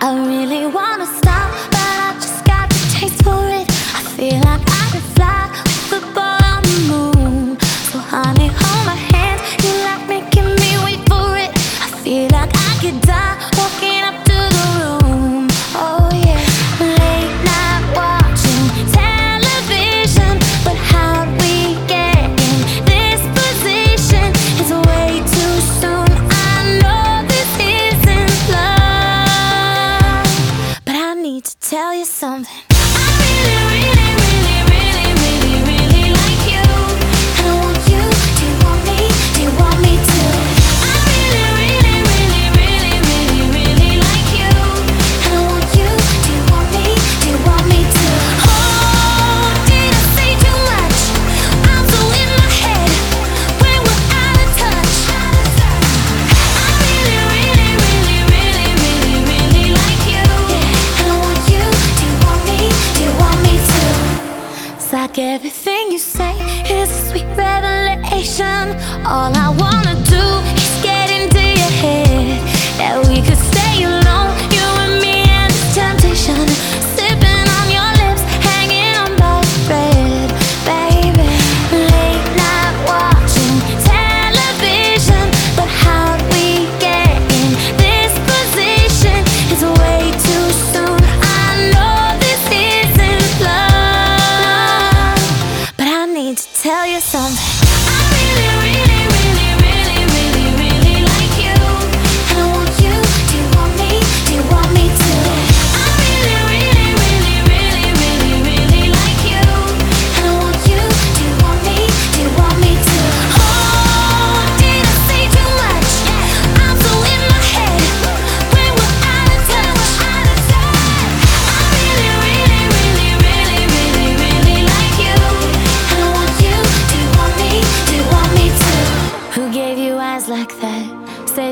I really wanna stop, but I just got the taste for it. I feel like I could fly with the ball on the moon. So honey, hold my hand, you like making me wait for it. I feel like I could die. need to tell you something. Everything you say is a sweet revelation. All I wanna do. need to tell you something.